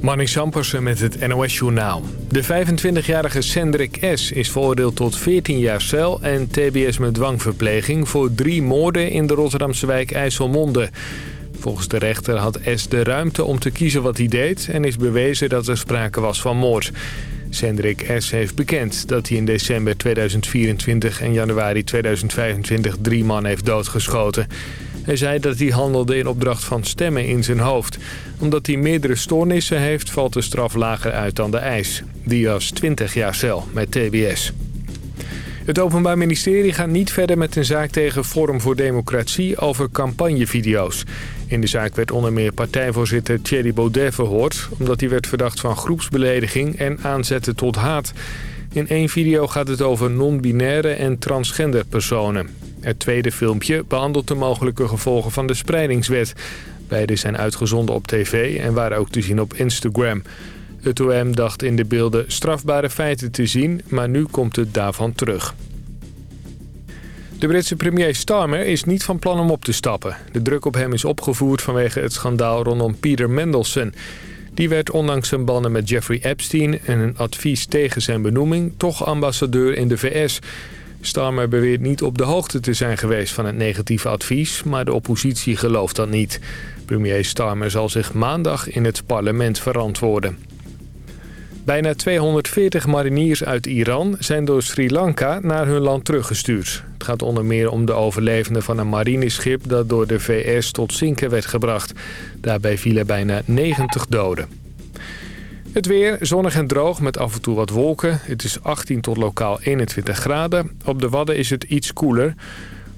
Manning Sampersen met het NOS-journaal. De 25-jarige Cendrik S. is veroordeeld tot 14 jaar cel en tbs met dwangverpleging... voor drie moorden in de Rotterdamse wijk IJsselmonde. Volgens de rechter had S. de ruimte om te kiezen wat hij deed... en is bewezen dat er sprake was van moord. Cendrik S. heeft bekend dat hij in december 2024 en januari 2025 drie man heeft doodgeschoten... Hij zei dat hij handelde in opdracht van stemmen in zijn hoofd. Omdat hij meerdere stoornissen heeft, valt de straf lager uit dan de eis. Die was 20 jaar cel met TBS. Het Openbaar Ministerie gaat niet verder met een zaak tegen Forum voor Democratie over campagnevideo's. In de zaak werd onder meer partijvoorzitter Thierry Baudet verhoord... omdat hij werd verdacht van groepsbelediging en aanzetten tot haat. In één video gaat het over non-binaire en transgender personen. Het tweede filmpje behandelt de mogelijke gevolgen van de spreidingswet. Beide zijn uitgezonden op tv en waren ook te zien op Instagram. Het OM dacht in de beelden strafbare feiten te zien, maar nu komt het daarvan terug. De Britse premier Starmer is niet van plan om op te stappen. De druk op hem is opgevoerd vanwege het schandaal rondom Peter Mendelssohn. Die werd ondanks zijn banden met Jeffrey Epstein en een advies tegen zijn benoeming... toch ambassadeur in de VS... Starmer beweert niet op de hoogte te zijn geweest van het negatieve advies... maar de oppositie gelooft dat niet. Premier Starmer zal zich maandag in het parlement verantwoorden. Bijna 240 mariniers uit Iran zijn door Sri Lanka naar hun land teruggestuurd. Het gaat onder meer om de overlevenden van een marineschip dat door de VS tot zinken werd gebracht. Daarbij vielen bijna 90 doden. Het weer zonnig en droog met af en toe wat wolken. Het is 18 tot lokaal 21 graden. Op de Wadden is het iets koeler.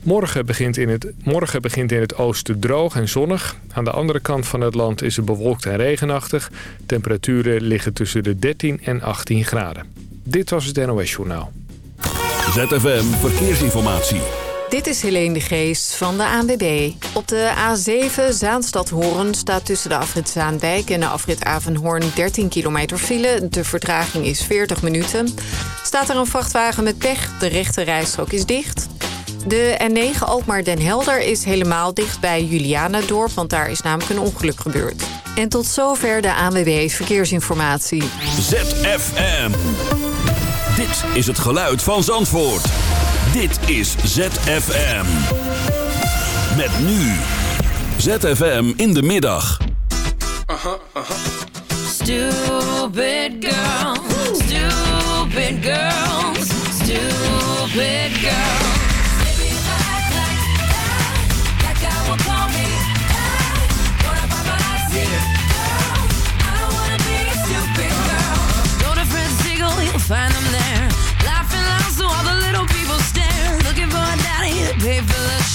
Morgen begint, in het, morgen begint in het oosten droog en zonnig. Aan de andere kant van het land is het bewolkt en regenachtig. Temperaturen liggen tussen de 13 en 18 graden. Dit was het NOS Journaal. ZFM Verkeersinformatie. Dit is Helene de Geest van de ANWB. Op de A7 Zaanstad-Hoorn staat tussen de afrit Zaandijk en de afrit Avenhoorn 13 kilometer file. De vertraging is 40 minuten. Staat er een vrachtwagen met pech, de rechte rijstrook is dicht. De N9 Alkmaar-Den Helder is helemaal dicht bij Julianadorp... want daar is namelijk een ongeluk gebeurd. En tot zover de ANWB Verkeersinformatie. ZFM. Dit is het geluid van Zandvoort. Dit is ZFM. Met nu. ZFM in de middag. Stupid girl, stupid girls, stupid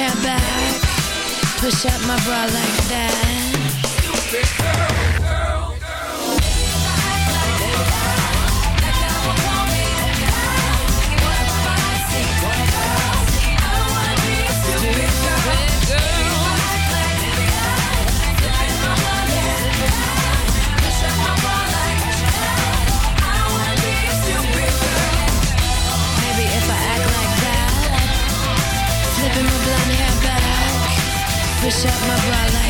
Hair back, push up my bra like that. Push up my bra like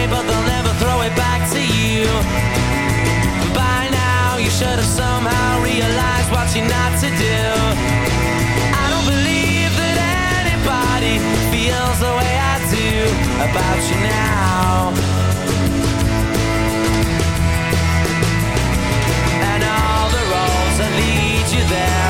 Day, but they'll never throw it back to you. By now, you should have somehow realized what you're not to do. I don't believe that anybody feels the way I do about you now. And all the roads that lead you there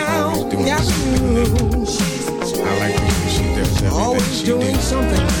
something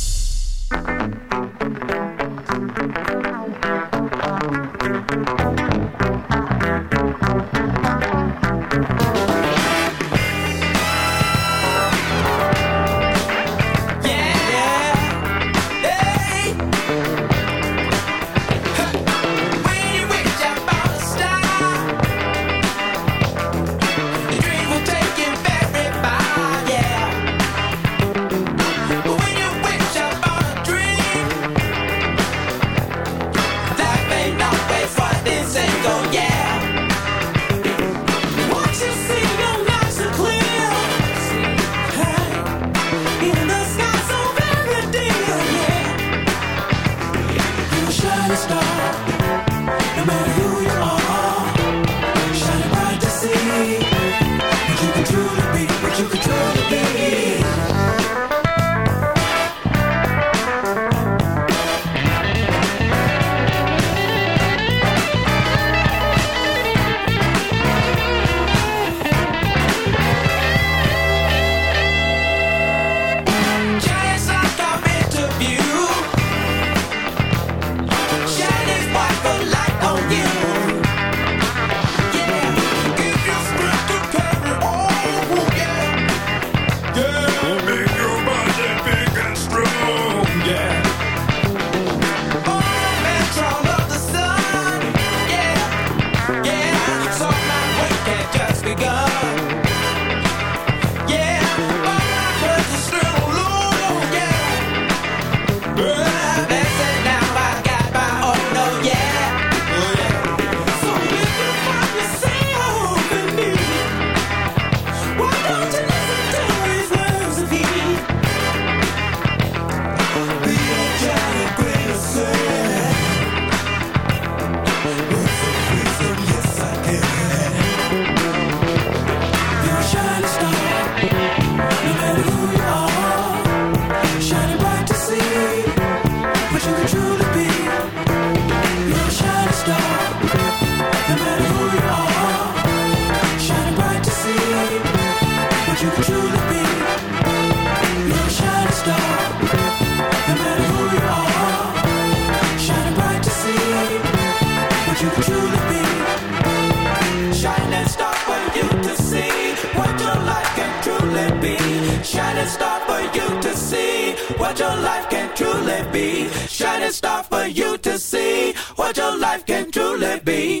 be.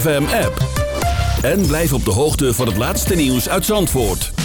FM app. En blijf op de hoogte van het laatste nieuws uit Zandvoort.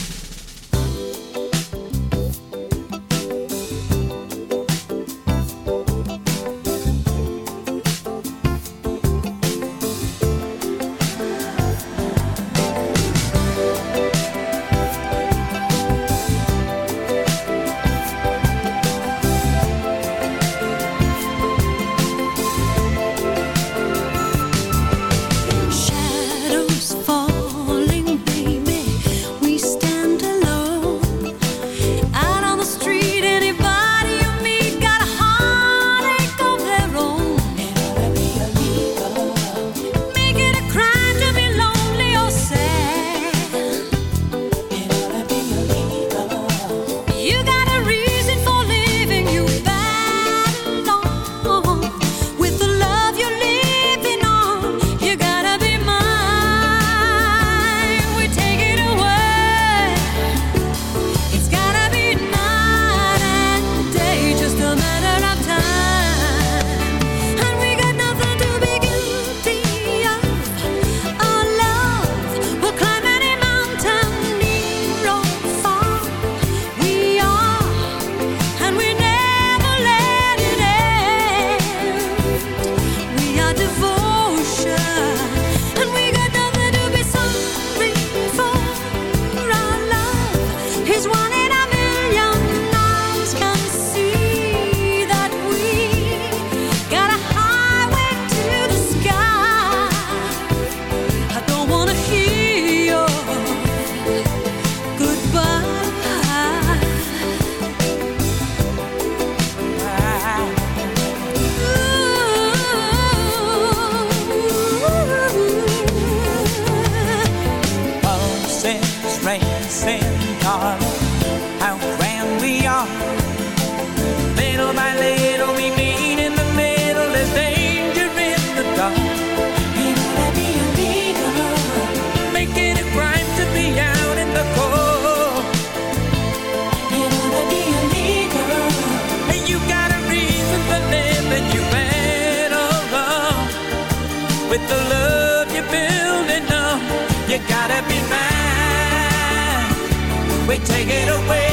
Take it away.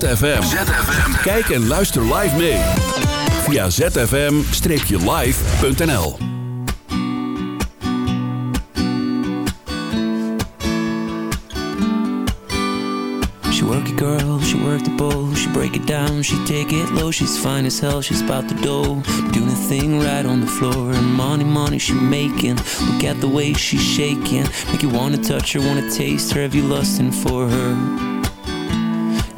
ZFM. Kijk en luister live mee. via zfm-live.nl She work it girl, she work the bowl. She break it down, she take it low. She's fine as hell, she's about the dough. Doing a thing right on the floor. And money, money she making. Look at the way she's shaking. Make you wanna touch her, wanna taste her. Have you lusting for her?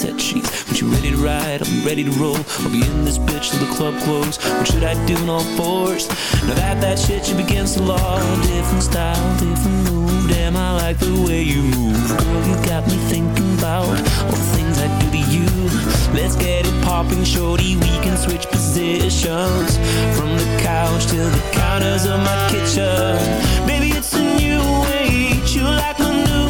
into my set sheets. When you ready to ride, be ready to roll. I'll be in this bitch till the club close. What should I do in all fours? Now that that shit should be against the law. Different style, different move. Damn, I like the way you move. Girl, you got me thinking about all the things I do to you. Let's get it popping, shorty. We can switch positions from the couch to the counters of my kitchen. Baby, it's a new age. You like my new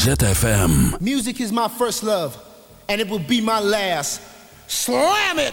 ZFM. Music is my first love, and it will be my last. Slam it!